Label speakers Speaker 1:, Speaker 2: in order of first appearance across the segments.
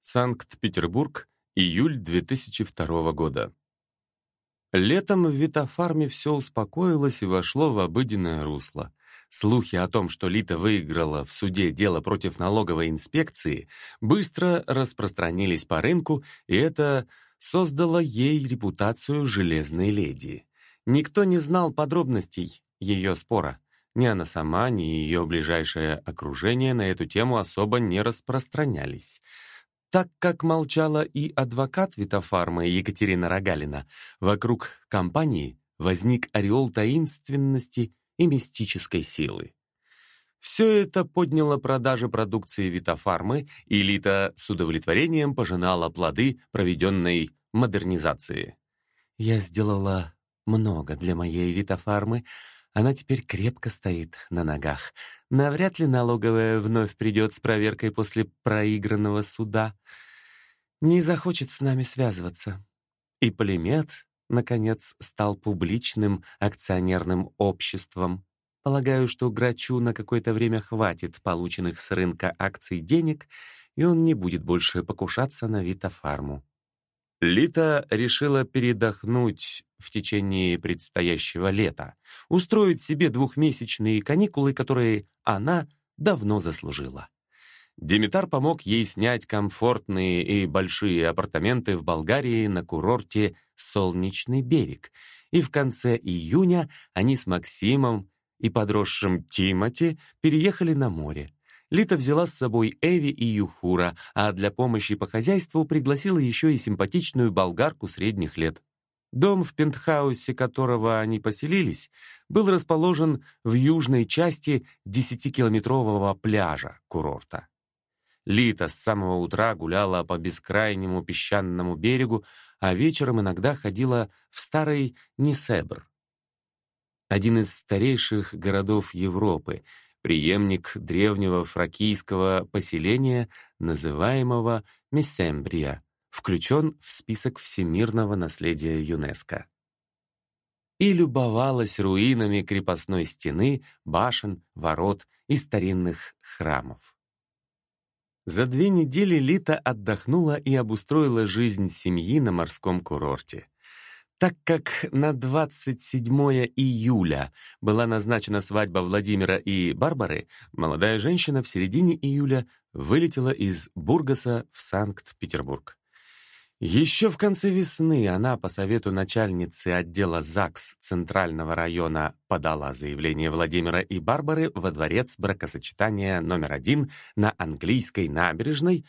Speaker 1: Санкт-Петербург, июль 2002 года. Летом в Витофарме все успокоилось и вошло в обыденное русло. Слухи о том, что Лита выиграла в суде дело против налоговой инспекции, быстро распространились по рынку, и это создало ей репутацию железной леди. Никто не знал подробностей ее спора. Ни она сама, ни ее ближайшее окружение на эту тему особо не распространялись. Так как молчала и адвокат Витофарма Екатерина Рогалина, вокруг компании возник ореол таинственности и мистической силы. Все это подняло продажи продукции Витофармы, и Лита с удовлетворением пожинала плоды проведенной модернизации. «Я сделала много для моей Витофармы, она теперь крепко стоит на ногах. Навряд ли налоговая вновь придет с проверкой после проигранного суда. Не захочет с нами связываться. И Полимет, наконец, стал публичным акционерным обществом. Полагаю, что Грачу на какое-то время хватит полученных с рынка акций денег, и он не будет больше покушаться на Витофарму. Лита решила передохнуть в течение предстоящего лета, устроить себе двухмесячные каникулы, которые она давно заслужила. Димитар помог ей снять комфортные и большие апартаменты в Болгарии на курорте «Солнечный берег», и в конце июня они с Максимом и подросшим Тимати переехали на море. Лита взяла с собой Эви и Юхура, а для помощи по хозяйству пригласила еще и симпатичную болгарку средних лет. Дом, в пентхаусе которого они поселились, был расположен в южной части 10-километрового пляжа курорта. Лита с самого утра гуляла по бескрайнему песчаному берегу, а вечером иногда ходила в старый Нисебр, один из старейших городов Европы — преемник древнего фракийского поселения, называемого Месембрия, включен в список всемирного наследия ЮНЕСКО. И любовалась руинами крепостной стены, башен, ворот и старинных храмов. За две недели Лита отдохнула и обустроила жизнь семьи на морском курорте. Так как на 27 июля была назначена свадьба Владимира и Барбары, молодая женщина в середине июля вылетела из Бургаса в Санкт-Петербург. Еще в конце весны она по совету начальницы отдела ЗАГС Центрального района подала заявление Владимира и Барбары во дворец бракосочетания номер один на английской набережной,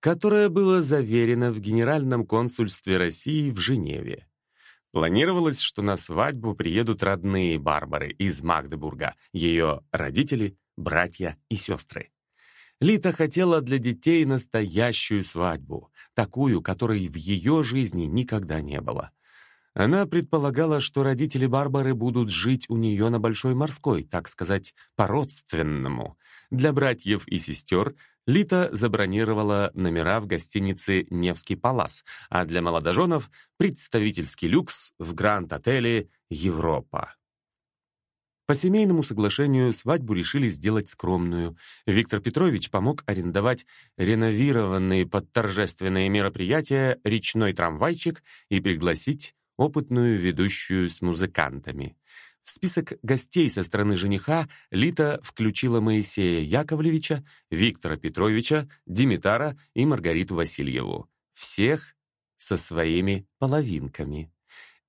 Speaker 1: которое было заверено в Генеральном консульстве России в Женеве. Планировалось, что на свадьбу приедут родные Барбары из Магдебурга, ее родители, братья и сестры. Лита хотела для детей настоящую свадьбу, такую, которой в ее жизни никогда не было. Она предполагала, что родители Барбары будут жить у нее на Большой Морской, так сказать, по-родственному. Для братьев и сестер Лита забронировала номера в гостинице «Невский палас», а для молодоженов — представительский люкс в Гранд-отеле «Европа». По семейному соглашению свадьбу решили сделать скромную. Виктор Петрович помог арендовать реновированный под торжественные мероприятия речной трамвайчик и пригласить опытную ведущую с музыкантами. В список гостей со стороны жениха Лита включила Моисея Яковлевича, Виктора Петровича, Димитара и Маргариту Васильеву. Всех со своими половинками.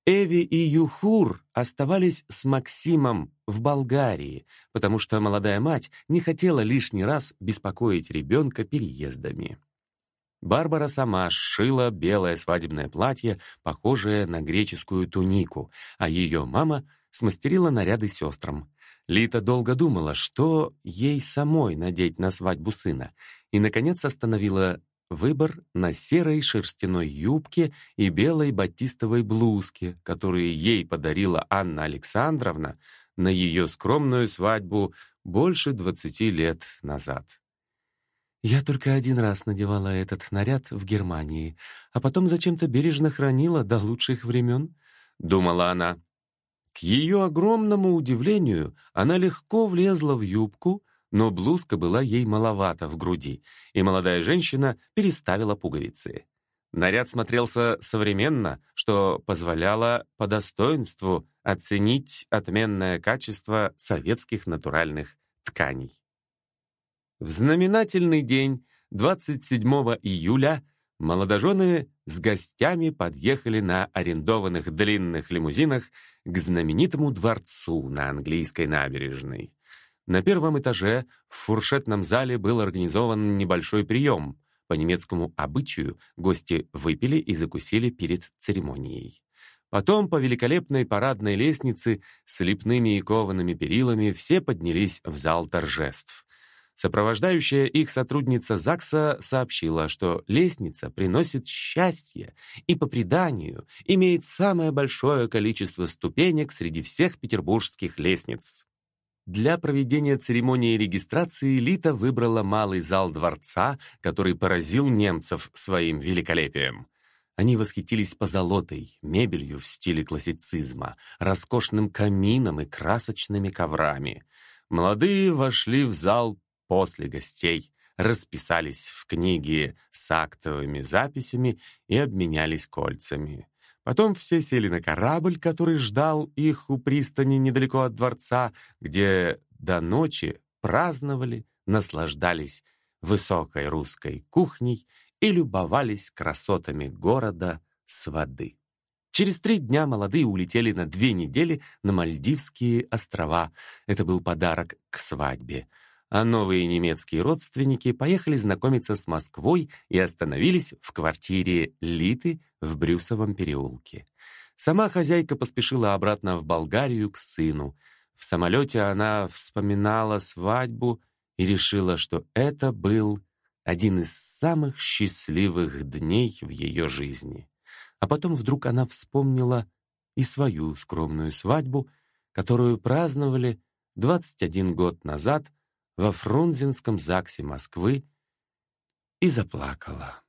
Speaker 1: Эви и Юхур оставались с Максимом в Болгарии, потому что молодая мать не хотела лишний раз беспокоить ребенка переездами. Барбара сама сшила белое свадебное платье, похожее на греческую тунику, а ее мама — смастерила наряды сестрам. Лита долго думала, что ей самой надеть на свадьбу сына, и, наконец, остановила выбор на серой шерстяной юбке и белой батистовой блузке, которые ей подарила Анна Александровна на ее скромную свадьбу больше двадцати лет назад. Я только один раз надевала этот наряд в Германии, а потом зачем-то бережно хранила до лучших времен, — думала она. К ее огромному удивлению, она легко влезла в юбку, но блузка была ей маловата в груди, и молодая женщина переставила пуговицы. Наряд смотрелся современно, что позволяло по достоинству оценить отменное качество советских натуральных тканей. В знаменательный день, 27 июля, молодожены с гостями подъехали на арендованных длинных лимузинах к знаменитому дворцу на английской набережной. На первом этаже в фуршетном зале был организован небольшой прием. По немецкому обычаю гости выпили и закусили перед церемонией. Потом по великолепной парадной лестнице с лепными и коваными перилами все поднялись в зал торжеств. Сопровождающая их сотрудница ЗАГСа сообщила, что лестница приносит счастье и, по преданию, имеет самое большое количество ступенек среди всех петербургских лестниц. Для проведения церемонии регистрации Лита выбрала малый зал дворца, который поразил немцев своим великолепием. Они восхитились позолотой, мебелью в стиле классицизма, роскошным камином и красочными коврами. Молодые вошли в зал после гостей, расписались в книге с актовыми записями и обменялись кольцами. Потом все сели на корабль, который ждал их у пристани недалеко от дворца, где до ночи праздновали, наслаждались высокой русской кухней и любовались красотами города с воды. Через три дня молодые улетели на две недели на Мальдивские острова. Это был подарок к свадьбе а новые немецкие родственники поехали знакомиться с Москвой и остановились в квартире Литы в Брюсовом переулке. Сама хозяйка поспешила обратно в Болгарию к сыну. В самолете она вспоминала свадьбу и решила, что это был один из самых счастливых дней в ее жизни. А потом вдруг она вспомнила и свою скромную свадьбу, которую праздновали 21 год назад во Фрунзенском ЗАГСе Москвы и заплакала.